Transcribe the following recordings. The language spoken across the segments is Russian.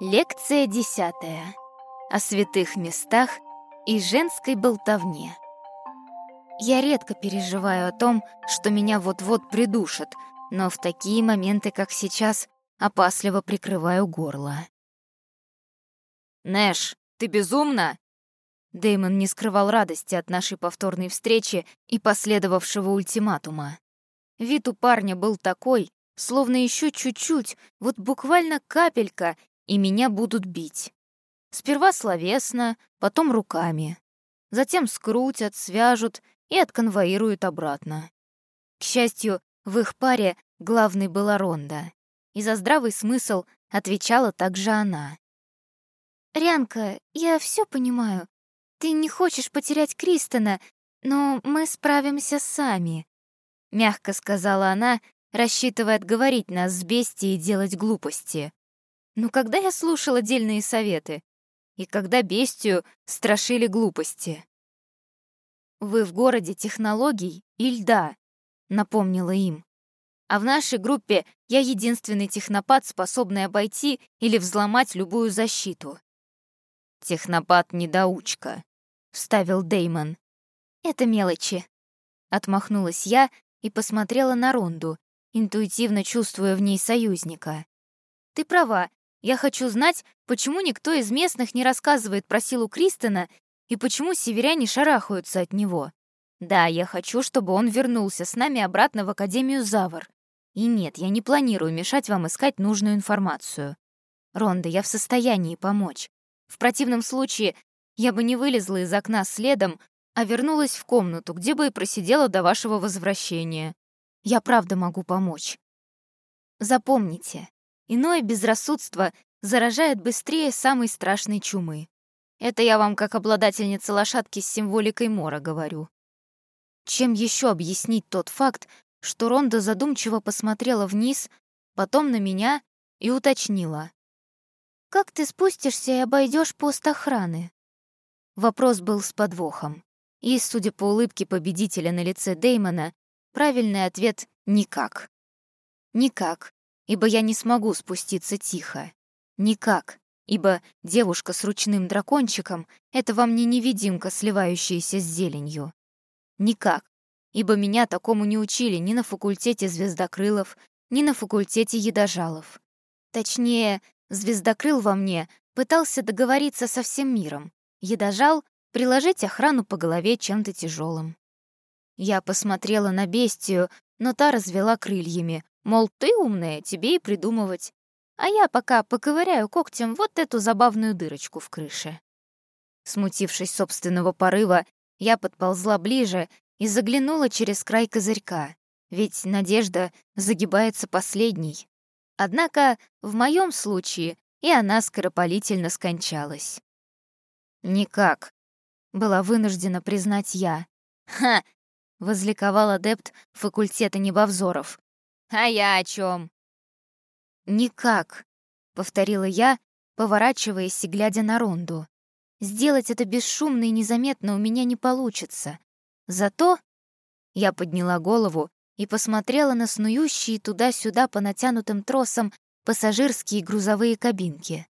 Лекция десятая. О святых местах и женской болтовне. Я редко переживаю о том, что меня вот-вот придушат, но в такие моменты, как сейчас, опасливо прикрываю горло. «Нэш, ты безумна?» Дэймон не скрывал радости от нашей повторной встречи и последовавшего ультиматума. Вид у парня был такой, словно еще чуть-чуть, вот буквально капелька, и меня будут бить. Сперва словесно, потом руками. Затем скрутят, свяжут и отконвоируют обратно. К счастью, в их паре главной была Ронда, и за здравый смысл отвечала также она. «Рянка, я все понимаю. Ты не хочешь потерять Кристона, но мы справимся сами», — мягко сказала она, рассчитывая отговорить нас с бестией делать глупости. Но когда я слушал отдельные советы? И когда бестию страшили глупости? «Вы в городе технологий и льда», — напомнила им. «А в нашей группе я единственный технопат, способный обойти или взломать любую защиту». «Технопат-недоучка», — вставил Деймон. «Это мелочи», — отмахнулась я и посмотрела на Ронду, интуитивно чувствуя в ней союзника. «Ты права, я хочу знать, почему никто из местных не рассказывает про силу Кристона и почему северяне шарахаются от него. Да, я хочу, чтобы он вернулся с нами обратно в Академию Завар. И нет, я не планирую мешать вам искать нужную информацию. Ронда, я в состоянии помочь. В противном случае я бы не вылезла из окна следом, а вернулась в комнату, где бы и просидела до вашего возвращения. Я правда могу помочь. Запомните, иное безрассудство заражает быстрее самой страшной чумы. Это я вам как обладательница лошадки с символикой мора говорю. Чем еще объяснить тот факт, что Ронда задумчиво посмотрела вниз, потом на меня и уточнила. «Как ты спустишься и обойдешь пост охраны?» Вопрос был с подвохом. И, судя по улыбке победителя на лице Деймона, Правильный ответ — никак. Никак, ибо я не смогу спуститься тихо. Никак, ибо девушка с ручным дракончиком — это во мне невидимка, сливающаяся с зеленью. Никак, ибо меня такому не учили ни на факультете звездокрылов, ни на факультете едожалов. Точнее, звездокрыл во мне пытался договориться со всем миром. Едожал — приложить охрану по голове чем-то тяжелым. Я посмотрела на бестию, но та развела крыльями, мол, ты умная, тебе и придумывать. А я пока поковыряю когтем вот эту забавную дырочку в крыше. Смутившись собственного порыва, я подползла ближе и заглянула через край козырька, ведь надежда загибается последней. Однако в моем случае и она скоропалительно скончалась. «Никак», — была вынуждена признать я. «Ха, — возликовал адепт факультета небовзоров. «А я о чем? «Никак», — повторила я, поворачиваясь и глядя на Ронду. «Сделать это бесшумно и незаметно у меня не получится. Зато...» Я подняла голову и посмотрела на снующие туда-сюда по натянутым тросам пассажирские грузовые кабинки.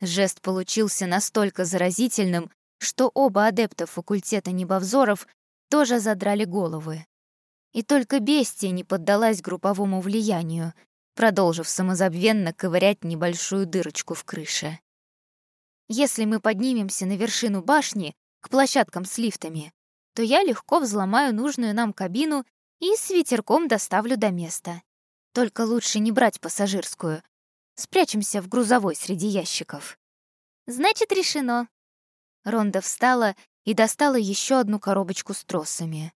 Жест получился настолько заразительным, что оба адепта факультета небовзоров тоже задрали головы. И только бестия не поддалась групповому влиянию, продолжив самозабвенно ковырять небольшую дырочку в крыше. Если мы поднимемся на вершину башни, к площадкам с лифтами, то я легко взломаю нужную нам кабину и с ветерком доставлю до места. Только лучше не брать пассажирскую. Спрячемся в грузовой среди ящиков. Значит, решено. Ронда встала и достала еще одну коробочку с тросами.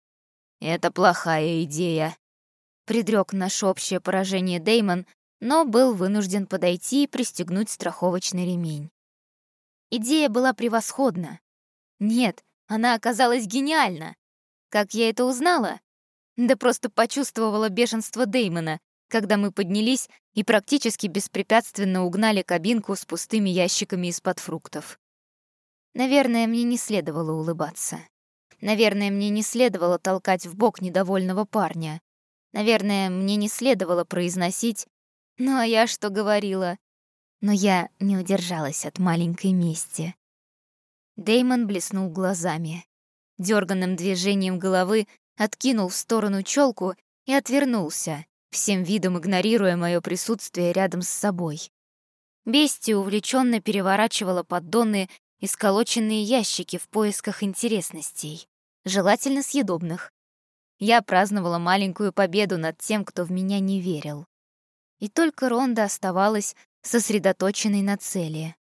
«Это плохая идея», — предрек наше общее поражение Деймон, но был вынужден подойти и пристегнуть страховочный ремень. Идея была превосходна. Нет, она оказалась гениальна. Как я это узнала? Да просто почувствовала бешенство Деймона, когда мы поднялись и практически беспрепятственно угнали кабинку с пустыми ящиками из-под фруктов. Наверное, мне не следовало улыбаться. Наверное, мне не следовало толкать в бок недовольного парня. Наверное, мне не следовало произносить «Ну а я что говорила?» Но я не удержалась от маленькой мести. Деймон блеснул глазами. Дёрганным движением головы откинул в сторону челку и отвернулся, всем видом игнорируя мое присутствие рядом с собой. Бестия увлеченно переворачивала поддоны и ящики в поисках интересностей, желательно съедобных. Я праздновала маленькую победу над тем, кто в меня не верил. И только Ронда оставалась сосредоточенной на цели.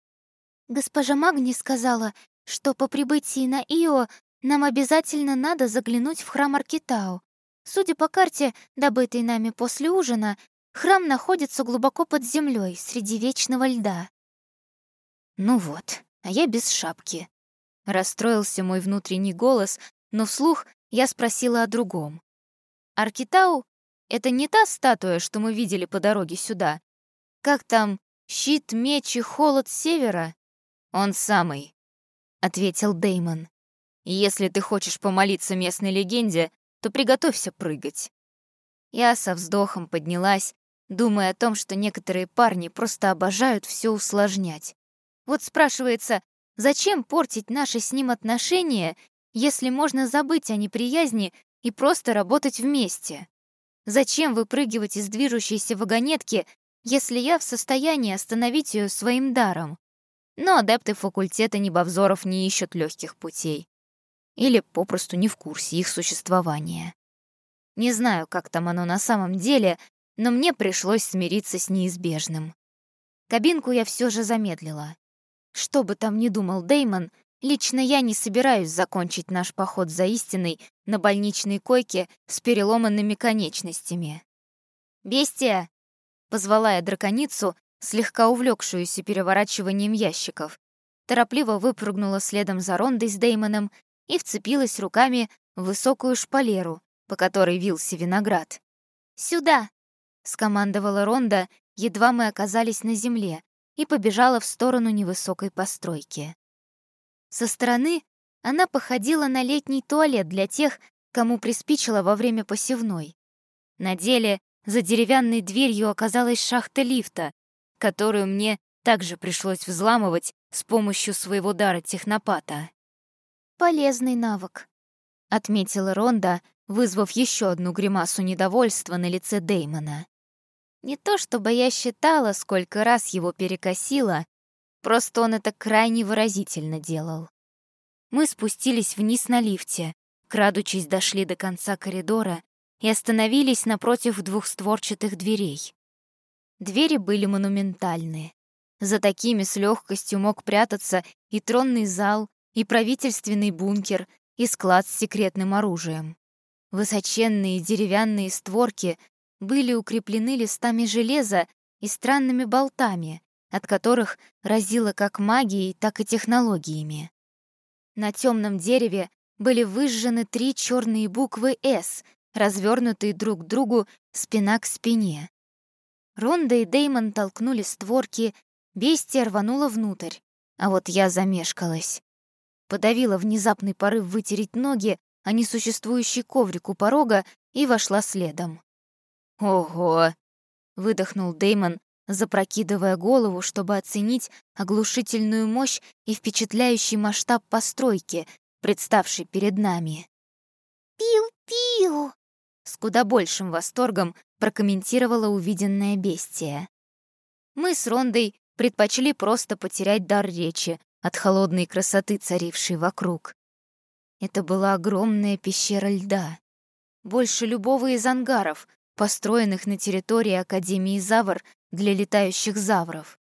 «Госпожа Магни сказала, что по прибытии на Ио нам обязательно надо заглянуть в храм Аркитау. Судя по карте, добытой нами после ужина, храм находится глубоко под землей, среди вечного льда. Ну вот, а я без шапки. Расстроился мой внутренний голос, но вслух я спросила о другом. Аркитау — это не та статуя, что мы видели по дороге сюда? Как там, щит, меч и холод севера? Он самый, — ответил Деймон. Если ты хочешь помолиться местной легенде, то приготовься прыгать. Я со вздохом поднялась, думая о том, что некоторые парни просто обожают все усложнять. Вот спрашивается, зачем портить наши с ним отношения, если можно забыть о неприязни и просто работать вместе? Зачем выпрыгивать из движущейся вагонетки, если я в состоянии остановить ее своим даром? Но адепты факультета небовзоров не ищут легких путей или попросту не в курсе их существования. Не знаю, как там оно на самом деле, но мне пришлось смириться с неизбежным. Кабинку я все же замедлила. Что бы там ни думал Деймон, лично я не собираюсь закончить наш поход за истиной на больничной койке с переломанными конечностями. «Бестия!» — позвала я драконицу, слегка увлекшуюся переворачиванием ящиков. Торопливо выпрыгнула следом за Рондой с Деймоном и вцепилась руками в высокую шпалеру, по которой вился виноград. «Сюда!» — скомандовала Ронда, едва мы оказались на земле, и побежала в сторону невысокой постройки. Со стороны она походила на летний туалет для тех, кому приспичило во время посевной. На деле за деревянной дверью оказалась шахта лифта, которую мне также пришлось взламывать с помощью своего дара технопата. «Полезный навык», — отметила Ронда, вызвав еще одну гримасу недовольства на лице Деймона. Не то чтобы я считала, сколько раз его перекосило, просто он это крайне выразительно делал. Мы спустились вниз на лифте, крадучись дошли до конца коридора и остановились напротив двухстворчатых дверей. Двери были монументальные. За такими с легкостью мог прятаться и тронный зал, и правительственный бункер, и склад с секретным оружием. Высоченные деревянные створки были укреплены листами железа и странными болтами, от которых разило как магией, так и технологиями. На темном дереве были выжжены три черные буквы «С», развернутые друг к другу спина к спине. Ронда и Деймон толкнули створки, бестия рванула внутрь, а вот я замешкалась подавила внезапный порыв вытереть ноги о несуществующий коврик у порога и вошла следом. «Ого!» — выдохнул Деймон, запрокидывая голову, чтобы оценить оглушительную мощь и впечатляющий масштаб постройки, представшей перед нами. «Пиу-пиу!» С куда большим восторгом прокомментировала увиденное бестия. Мы с Рондой предпочли просто потерять дар речи, от холодной красоты, царившей вокруг. Это была огромная пещера льда, больше любого из ангаров, построенных на территории Академии Завр для летающих завров.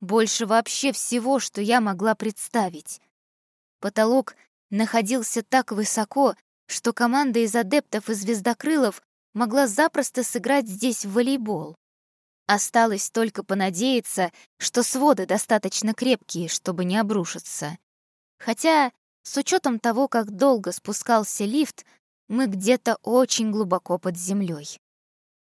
Больше вообще всего, что я могла представить. Потолок находился так высоко, что команда из адептов и звездокрылов могла запросто сыграть здесь в волейбол. Осталось только понадеяться, что своды достаточно крепкие, чтобы не обрушиться. Хотя, с учетом того, как долго спускался лифт, мы где-то очень глубоко под землей.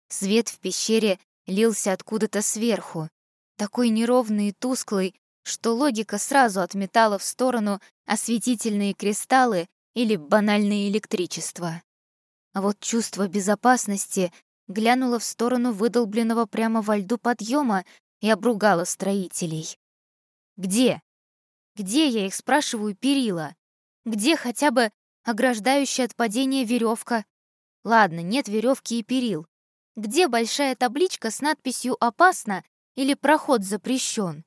Свет в пещере лился откуда-то сверху, такой неровный и тусклый, что логика сразу отметала в сторону осветительные кристаллы или банальное электричество. А вот чувство безопасности глянула в сторону выдолбленного прямо во льду подъема, и обругала строителей. Где? Где, я их спрашиваю, перила? Где хотя бы ограждающая от падения веревка? Ладно, нет веревки и перил. Где большая табличка с надписью «Опасно» или «Проход запрещен»?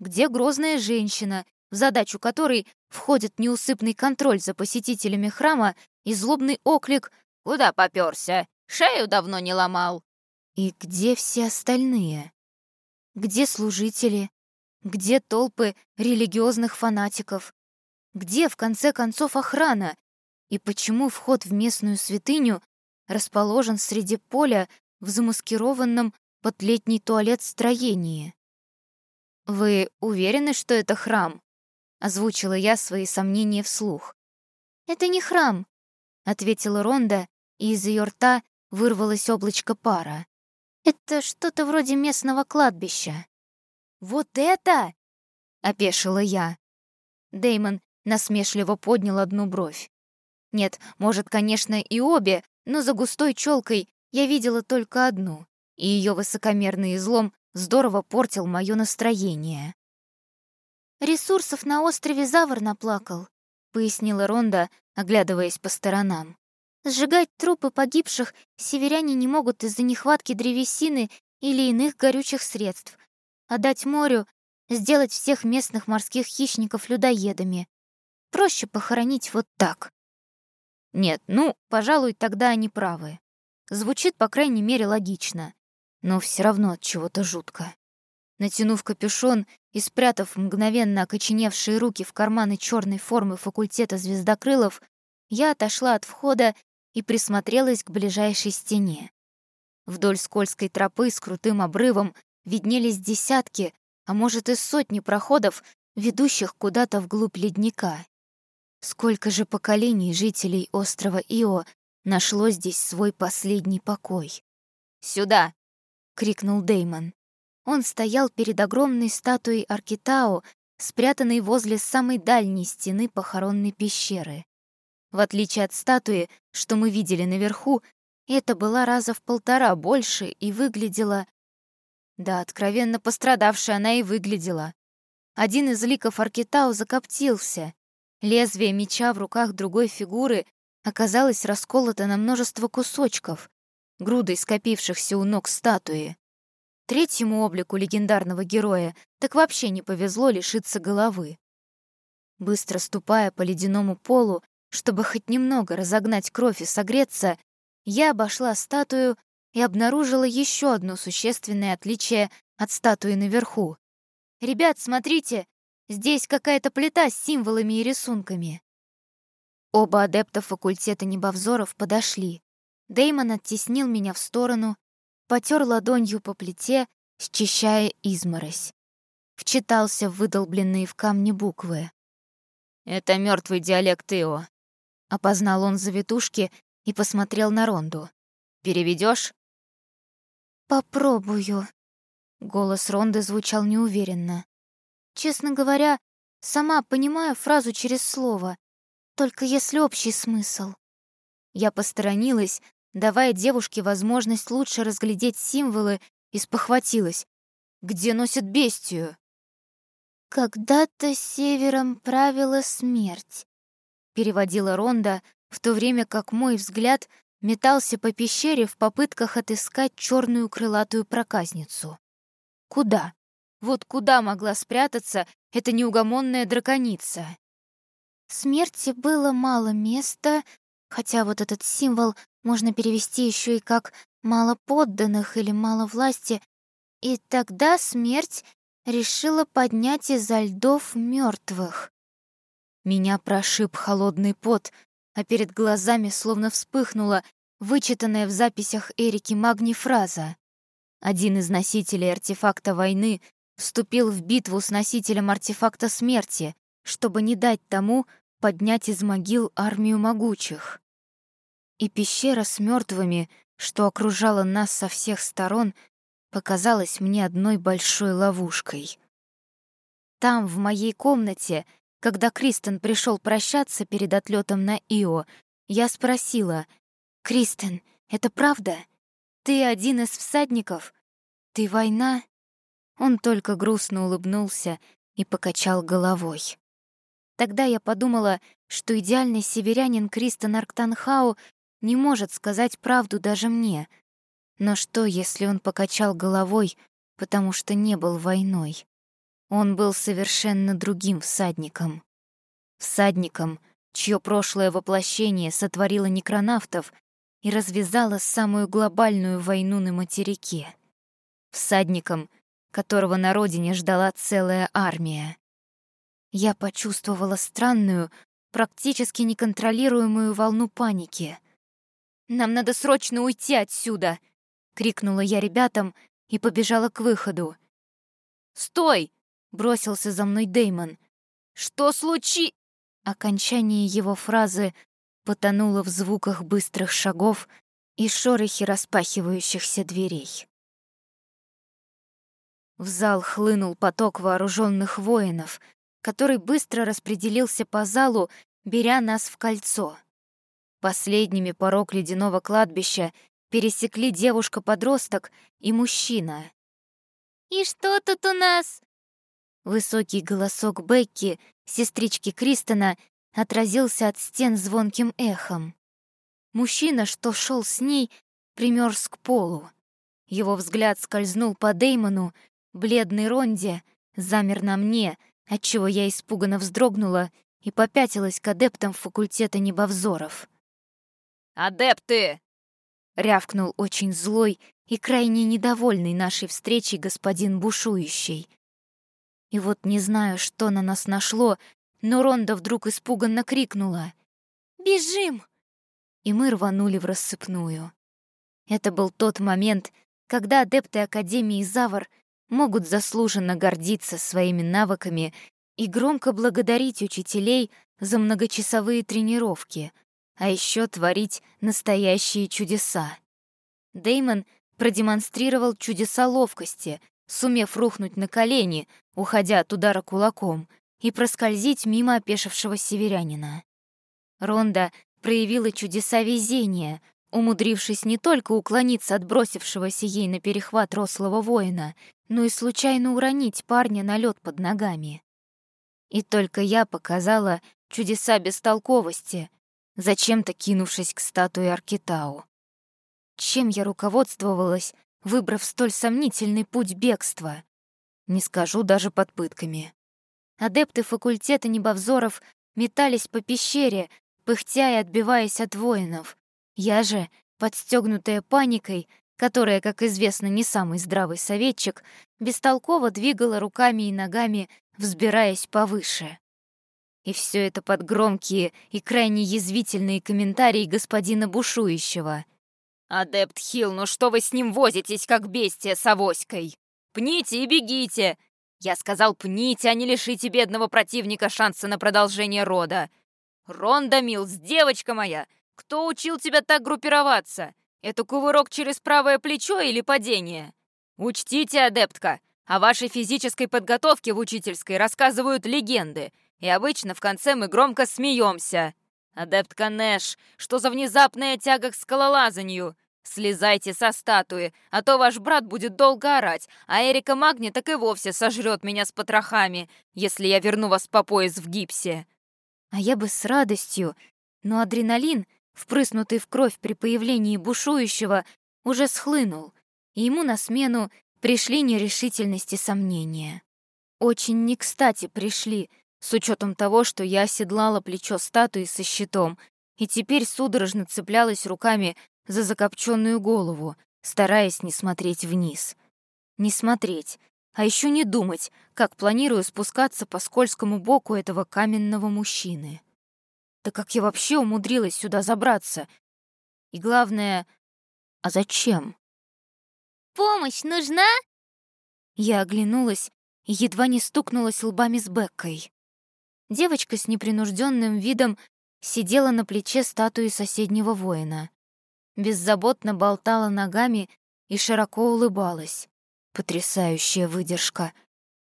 Где грозная женщина, в задачу которой входит неусыпный контроль за посетителями храма и злобный оклик «Куда попёрся? Шею давно не ломал!» И где все остальные? Где служители? Где толпы религиозных фанатиков? Где, в конце концов, охрана? И почему вход в местную святыню расположен среди поля в замаскированном под летний туалет строении? «Вы уверены, что это храм?» — озвучила я свои сомнения вслух. «Это не храм», — ответила Ронда, и из ее рта вырвалось облачко пара. «Это что-то вроде местного кладбища». «Вот это!» — опешила я. Деймон насмешливо поднял одну бровь. Нет, может, конечно, и обе, но за густой челкой я видела только одну, и ее высокомерный излом здорово портил мое настроение. «Ресурсов на острове Завр наплакал», — пояснила Ронда, оглядываясь по сторонам. «Сжигать трупы погибших северяне не могут из-за нехватки древесины или иных горючих средств, а дать морю — сделать всех местных морских хищников людоедами. Проще похоронить вот так». Нет, ну, пожалуй, тогда они правы. Звучит, по крайней мере, логично, но все равно от чего-то жутко. Натянув капюшон и спрятав мгновенно окоченевшие руки в карманы черной формы факультета звездокрылов, я отошла от входа и присмотрелась к ближайшей стене. Вдоль скользкой тропы с крутым обрывом виднелись десятки, а может и сотни проходов, ведущих куда-то вглубь ледника. Сколько же поколений жителей острова Ио нашло здесь свой последний покой? «Сюда!» — крикнул Деймон. Он стоял перед огромной статуей Аркитао, спрятанной возле самой дальней стены похоронной пещеры. В отличие от статуи, что мы видели наверху, это была раза в полтора больше и выглядела... Да, откровенно пострадавшая она и выглядела. Один из ликов Аркитао закоптился. Лезвие меча в руках другой фигуры оказалось расколото на множество кусочков, грудой скопившихся у ног статуи. Третьему облику легендарного героя так вообще не повезло лишиться головы. Быстро ступая по ледяному полу, чтобы хоть немного разогнать кровь и согреться, я обошла статую и обнаружила еще одно существенное отличие от статуи наверху. «Ребят, смотрите! Здесь какая-то плита с символами и рисунками!» Оба адепта факультета небовзоров подошли. Деймон оттеснил меня в сторону, потер ладонью по плите, счищая изморозь. Вчитался в выдолбленные в камне буквы. «Это мертвый диалект Ио», — опознал он завитушки и посмотрел на Ронду. Переведешь? «Попробую», — голос Ронды звучал неуверенно. «Честно говоря, сама понимаю фразу через слово, только если общий смысл». Я посторонилась, давая девушке возможность лучше разглядеть символы, и спохватилась. «Где носят бестию?» «Когда-то севером правила смерть», — переводила Ронда, в то время как мой взгляд метался по пещере в попытках отыскать черную крылатую проказницу. Куда? Вот куда могла спрятаться эта неугомонная драконица? Смерти было мало места, хотя вот этот символ можно перевести еще и как «мало подданных» или «мало власти», и тогда смерть решила поднять изо льдов мертвых. Меня прошиб холодный пот, а перед глазами словно вспыхнула вычитанная в записях Эрики Магни фраза. Один из носителей артефакта войны вступил в битву с носителем артефакта смерти, чтобы не дать тому поднять из могил армию могучих и пещера с мертвыми, что окружала нас со всех сторон, показалась мне одной большой ловушкой. Там, в моей комнате, когда Кристен пришел прощаться перед отлетом на Ио, я спросила, «Кристен, это правда? Ты один из всадников? Ты война?» Он только грустно улыбнулся и покачал головой. Тогда я подумала, что идеальный северянин Кристен Арктанхау не может сказать правду даже мне. Но что, если он покачал головой, потому что не был войной? Он был совершенно другим всадником. Всадником, чье прошлое воплощение сотворило некронавтов и развязало самую глобальную войну на материке. Всадником, которого на родине ждала целая армия. Я почувствовала странную, практически неконтролируемую волну паники. «Нам надо срочно уйти отсюда!» — крикнула я ребятам и побежала к выходу. «Стой!» бросился за мной Деймон. «Что случи...» Окончание его фразы потонуло в звуках быстрых шагов и шорохе распахивающихся дверей. В зал хлынул поток вооруженных воинов, который быстро распределился по залу, беря нас в кольцо. Последними порог ледяного кладбища пересекли девушка-подросток и мужчина. «И что тут у нас?» Высокий голосок Бекки, сестрички Кристона, отразился от стен звонким эхом. Мужчина, что шел с ней, примерз к полу. Его взгляд скользнул по Деймону, бледной Ронде, замер на мне, отчего я испуганно вздрогнула и попятилась к адептам факультета небовзоров. «Адепты!» — рявкнул очень злой и крайне недовольный нашей встречей господин Бушующий. И вот не знаю, что на нас нашло, но Ронда вдруг испуганно крикнула «Бежим!» И мы рванули в рассыпную. Это был тот момент, когда адепты Академии Завар могут заслуженно гордиться своими навыками и громко благодарить учителей за многочасовые тренировки, а еще творить настоящие чудеса. Деймон продемонстрировал чудеса ловкости, сумев рухнуть на колени, уходя от удара кулаком, и проскользить мимо опешившего северянина. Ронда проявила чудеса везения, умудрившись не только уклониться от бросившегося ей на перехват рослого воина, но и случайно уронить парня на лед под ногами. И только я показала чудеса бестолковости, зачем-то кинувшись к статуе Аркитау. Чем я руководствовалась, выбрав столь сомнительный путь бегства. Не скажу даже под пытками. Адепты факультета небовзоров метались по пещере, пыхтя и отбиваясь от воинов. Я же, подстегнутая паникой, которая, как известно, не самый здравый советчик, бестолково двигала руками и ногами, взбираясь повыше. И все это под громкие и крайне язвительные комментарии господина Бушующего — «Адепт Хилл, ну что вы с ним возитесь, как бестия с авоськой? Пните и бегите! Я сказал, пните, а не лишите бедного противника шанса на продолжение рода. Ронда Милс, девочка моя, кто учил тебя так группироваться? Это кувырок через правое плечо или падение? Учтите, адептка, о вашей физической подготовке в учительской рассказывают легенды, и обычно в конце мы громко смеемся. «Адептка Нэш, что за внезапная тяга к скалолазанию? Слезайте со статуи, а то ваш брат будет долго орать, а Эрика Магни так и вовсе сожрет меня с потрохами, если я верну вас по пояс в гипсе». А я бы с радостью, но адреналин, впрыснутый в кровь при появлении бушующего, уже схлынул, и ему на смену пришли нерешительность и сомнения. Очень не кстати пришли, с учетом того, что я оседлала плечо статуи со щитом и теперь судорожно цеплялась руками за закопченную голову, стараясь не смотреть вниз. Не смотреть, а еще не думать, как планирую спускаться по скользкому боку этого каменного мужчины. Да как я вообще умудрилась сюда забраться? И главное, а зачем? «Помощь нужна?» Я оглянулась и едва не стукнулась лбами с Беккой. Девочка с непринужденным видом сидела на плече статуи соседнего воина. Беззаботно болтала ногами и широко улыбалась. Потрясающая выдержка.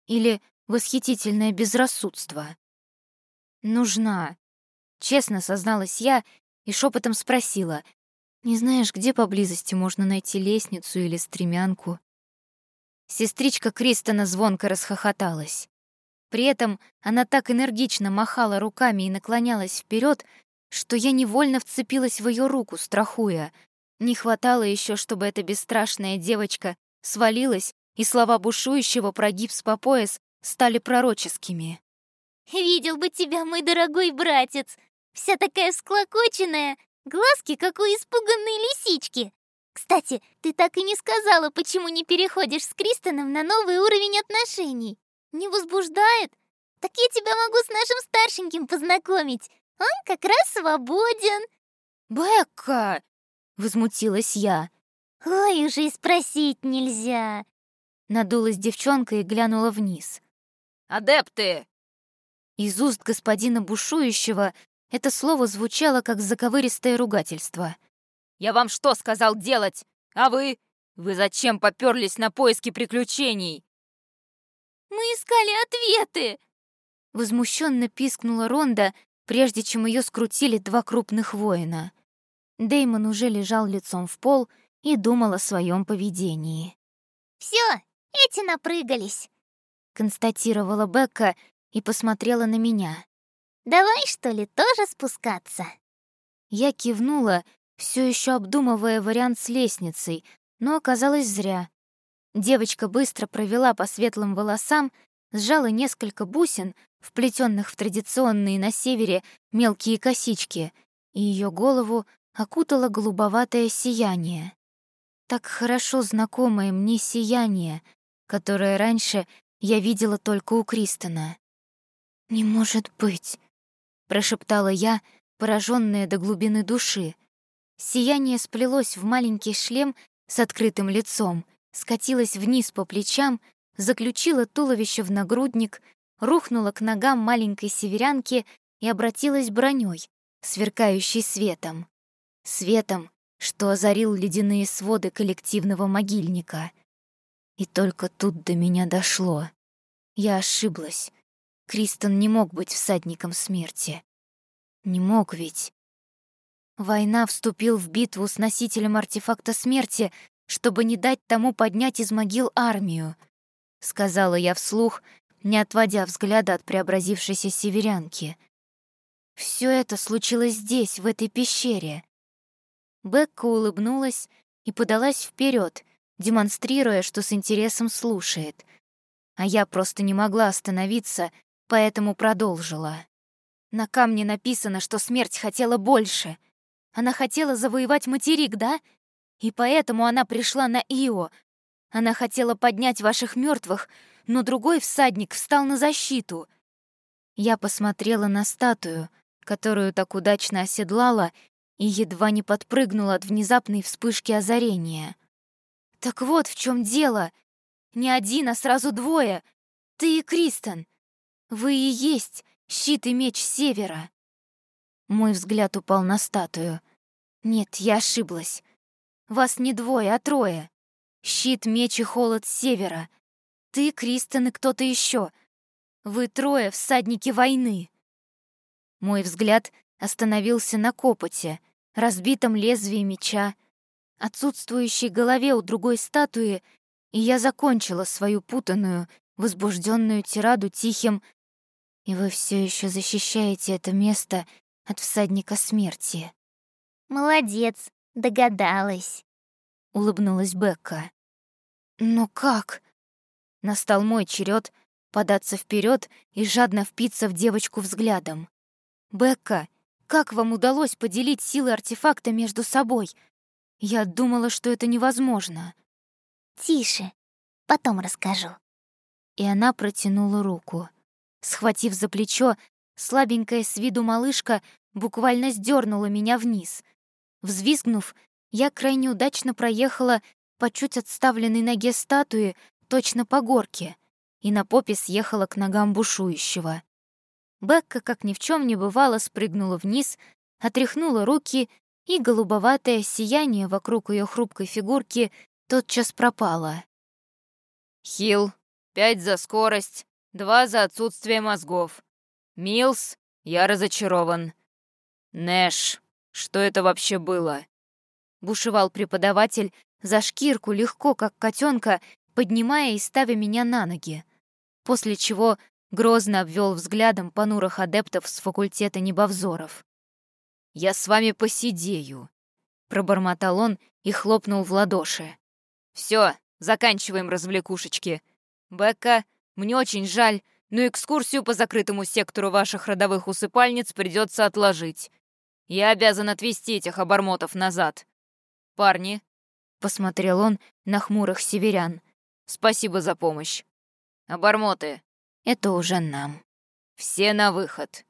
Или восхитительное безрассудство. «Нужна», — честно созналась я и шепотом спросила, «Не знаешь, где поблизости можно найти лестницу или стремянку?» Сестричка Кристона звонко расхохоталась. При этом она так энергично махала руками и наклонялась вперед, что я невольно вцепилась в ее руку, страхуя. Не хватало еще, чтобы эта бесстрашная девочка свалилась, и слова бушующего про гипс по пояс стали пророческими. «Видел бы тебя, мой дорогой братец! Вся такая всклокоченная, глазки, как у испуганной лисички. Кстати, ты так и не сказала, почему не переходишь с Кристоном на новый уровень отношений. Не возбуждает? Так я тебя могу с нашим старшеньким познакомить. Он как раз свободен. «Бекка!» — возмутилась я. Ой, уже и спросить нельзя. Надулась девчонка и глянула вниз. «Адепты!» Из уст господина бушующего это слово звучало как заковыристое ругательство. «Я вам что сказал делать? А вы? Вы зачем попёрлись на поиски приключений?» «Мы искали ответы!» Возмущенно пискнула Ронда, прежде чем ее скрутили два крупных воина. Деймон уже лежал лицом в пол и думал о своем поведении. «Все, эти напрыгались», — констатировала Бекка и посмотрела на меня. «Давай, что ли, тоже спускаться?» Я кивнула, все еще обдумывая вариант с лестницей, но оказалось зря. Девочка быстро провела по светлым волосам, сжала несколько бусин, вплетенных в традиционные на севере мелкие косички, и ее голову окутало голубоватое сияние. Так хорошо знакомое мне сияние, которое раньше я видела только у Кристона. «Не может быть», — прошептала я, пораженная до глубины души. Сияние сплелось в маленький шлем с открытым лицом, скатилось вниз по плечам, заключило туловище в нагрудник, рухнуло к ногам маленькой северянки и обратилась броней, сверкающей светом. Светом, что озарил ледяные своды коллективного могильника. И только тут до меня дошло. Я ошиблась. Кристон не мог быть всадником смерти. Не мог ведь. Война вступил в битву с носителем артефакта смерти, чтобы не дать тому поднять из могил армию, сказала я вслух, не отводя взгляда от преобразившейся северянки. Все это случилось здесь, в этой пещере. Бекка улыбнулась и подалась вперед, демонстрируя, что с интересом слушает. А я просто не могла остановиться, поэтому продолжила. На камне написано, что смерть хотела больше. Она хотела завоевать материк, да? И поэтому она пришла на Ио. Она хотела поднять ваших мертвых, но другой всадник встал на защиту. Я посмотрела на статую, которую так удачно оседлала, и едва не подпрыгнула от внезапной вспышки озарения. Так вот в чем дело. Не один, а сразу двое. Ты и Кристен. Вы и есть щит и меч севера. Мой взгляд упал на статую. Нет, я ошиблась. Вас не двое, а трое. Щит, меч и холод севера. Ты, Кристен и кто-то еще. Вы трое всадники войны. Мой взгляд остановился на копоте, разбитом лезвии меча, отсутствующей голове у другой статуи, и я закончила свою путанную, возбужденную тираду тихим «И вы все еще защищаете это место от всадника смерти». «Молодец, догадалась», — улыбнулась Бекка. «Но как?» Настал мой черед податься вперед и жадно впиться в девочку взглядом. «Бекка, как вам удалось поделить силы артефакта между собой? Я думала, что это невозможно». «Тише, потом расскажу». И она протянула руку. Схватив за плечо, слабенькая с виду малышка буквально сдернула меня вниз. Взвизгнув, я крайне удачно проехала по чуть отставленной ноге статуи точно по горке и на попе съехала к ногам бушующего. Бекка, как ни в чем не бывало, спрыгнула вниз, отряхнула руки, и голубоватое сияние вокруг ее хрупкой фигурки тотчас пропало. «Хилл, пять за скорость, два за отсутствие мозгов. Милс, я разочарован. Нэш, что это вообще было?» Бушевал преподаватель за шкирку легко, как котенка, поднимая и ставя меня на ноги, после чего грозно обвел взглядом понурых адептов с факультета небовзоров. «Я с вами посидею», — пробормотал он и хлопнул в ладоши. Все, заканчиваем развлекушечки. Бекка, мне очень жаль, но экскурсию по закрытому сектору ваших родовых усыпальниц придется отложить. Я обязан отвезти этих обормотов назад. Парни, — посмотрел он на хмурых северян, — спасибо за помощь. Обормоты, это уже нам. Все на выход.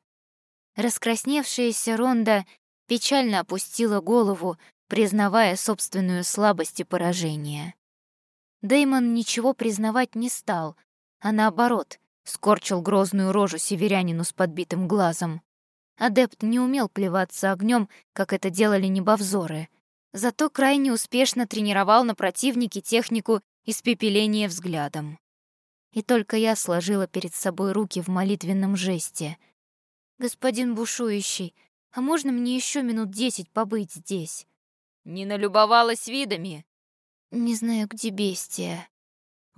Раскрасневшаяся Ронда печально опустила голову, признавая собственную слабость и поражение. Дэймон ничего признавать не стал, а наоборот, скорчил грозную рожу северянину с подбитым глазом. Адепт не умел плеваться огнем, как это делали небовзоры, зато крайне успешно тренировал на противнике технику испепеления взглядом и только я сложила перед собой руки в молитвенном жесте. «Господин бушующий, а можно мне еще минут десять побыть здесь?» «Не налюбовалась видами?» «Не знаю, где бестия».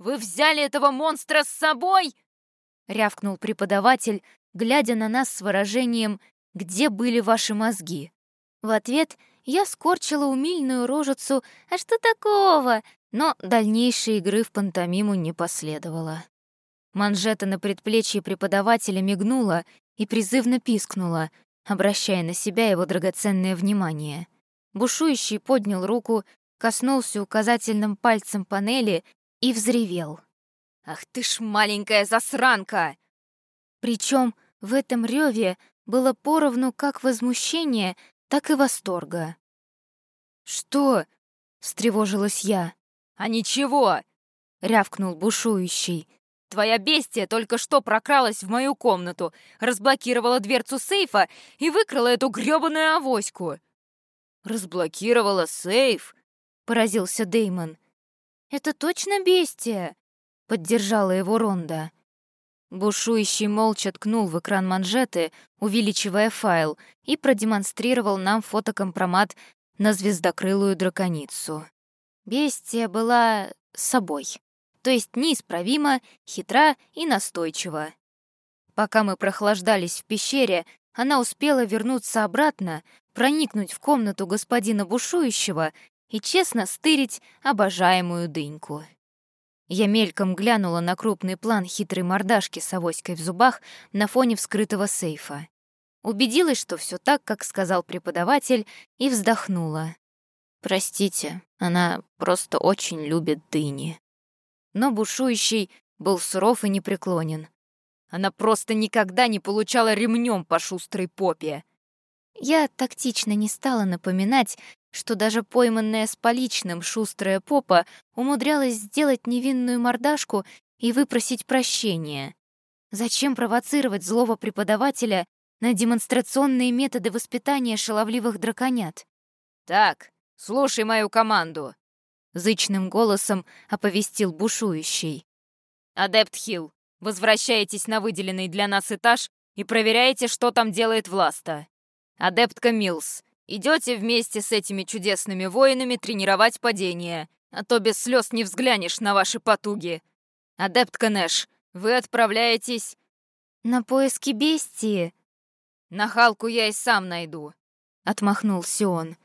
«Вы взяли этого монстра с собой?» — рявкнул преподаватель, глядя на нас с выражением «Где были ваши мозги?». В ответ я скорчила умильную рожицу «А что такого?», но дальнейшей игры в пантомиму не последовало. Манжета на предплечье преподавателя мигнула и призывно пискнула, обращая на себя его драгоценное внимание. Бушующий поднял руку, коснулся указательным пальцем панели и взревел. «Ах ты ж маленькая засранка!» Причем в этом реве было поровну как возмущение, так и восторга. «Что?» — встревожилась я. «А ничего!» — рявкнул бушующий. «Твоя бестия только что прокралась в мою комнату, разблокировала дверцу сейфа и выкрала эту грёбаную авоську». «Разблокировала сейф?» — поразился Деймон. «Это точно бестия?» — поддержала его Ронда. Бушующий молча ткнул в экран манжеты, увеличивая файл, и продемонстрировал нам фотокомпромат на звездокрылую драконицу. Бестия была собой, то есть неисправима, хитра и настойчива. Пока мы прохлаждались в пещере, она успела вернуться обратно, проникнуть в комнату господина бушующего и честно стырить обожаемую дыньку. Я мельком глянула на крупный план хитрой мордашки с авоськой в зубах на фоне вскрытого сейфа. Убедилась, что все так, как сказал преподаватель, и вздохнула. Простите, она просто очень любит дыни. Но бушующий был суров и непреклонен. Она просто никогда не получала ремнем по шустрой попе. Я тактично не стала напоминать, что даже пойманная с поличным шустрая попа умудрялась сделать невинную мордашку и выпросить прощения. Зачем провоцировать злого преподавателя на демонстрационные методы воспитания шаловливых драконят? «Так, Слушай мою команду!» Зычным голосом оповестил бушующий. «Адепт Хилл, возвращаетесь на выделенный для нас этаж и проверяете, что там делает Власта. Адептка Милс, идете вместе с этими чудесными воинами тренировать падение, а то без слез не взглянешь на ваши потуги. Адептка Нэш, вы отправляетесь...» «На поиски бестии». «Нахалку я и сам найду», — отмахнулся он.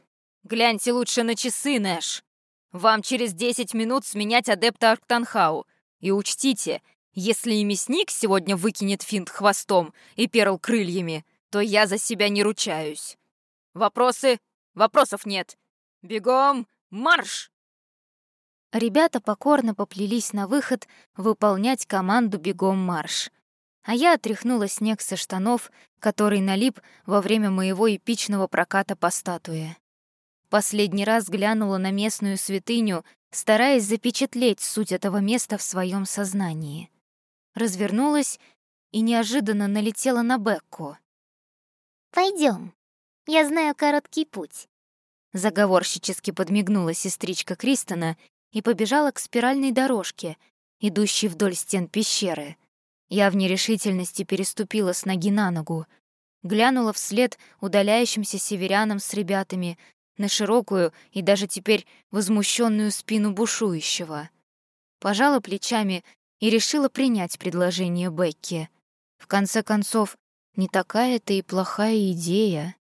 Гляньте лучше на часы, Нэш. Вам через 10 минут сменять адепта Арктанхау. И учтите, если и мясник сегодня выкинет финт хвостом и перл крыльями, то я за себя не ручаюсь. Вопросы? Вопросов нет. Бегом, марш! Ребята покорно поплелись на выход выполнять команду «Бегом марш». А я отряхнула снег со штанов, который налип во время моего эпичного проката по статуе. Последний раз глянула на местную святыню, стараясь запечатлеть суть этого места в своем сознании. Развернулась и неожиданно налетела на Бекку. Пойдем, я знаю короткий путь. Заговорщически подмигнула сестричка Кристона и побежала к спиральной дорожке, идущей вдоль стен пещеры. Я в нерешительности переступила с ноги на ногу, глянула вслед удаляющимся северянам с ребятами, на широкую и даже теперь возмущенную спину бушующего. пожала плечами и решила принять предложение Бекки. В конце концов, не такая это и плохая идея.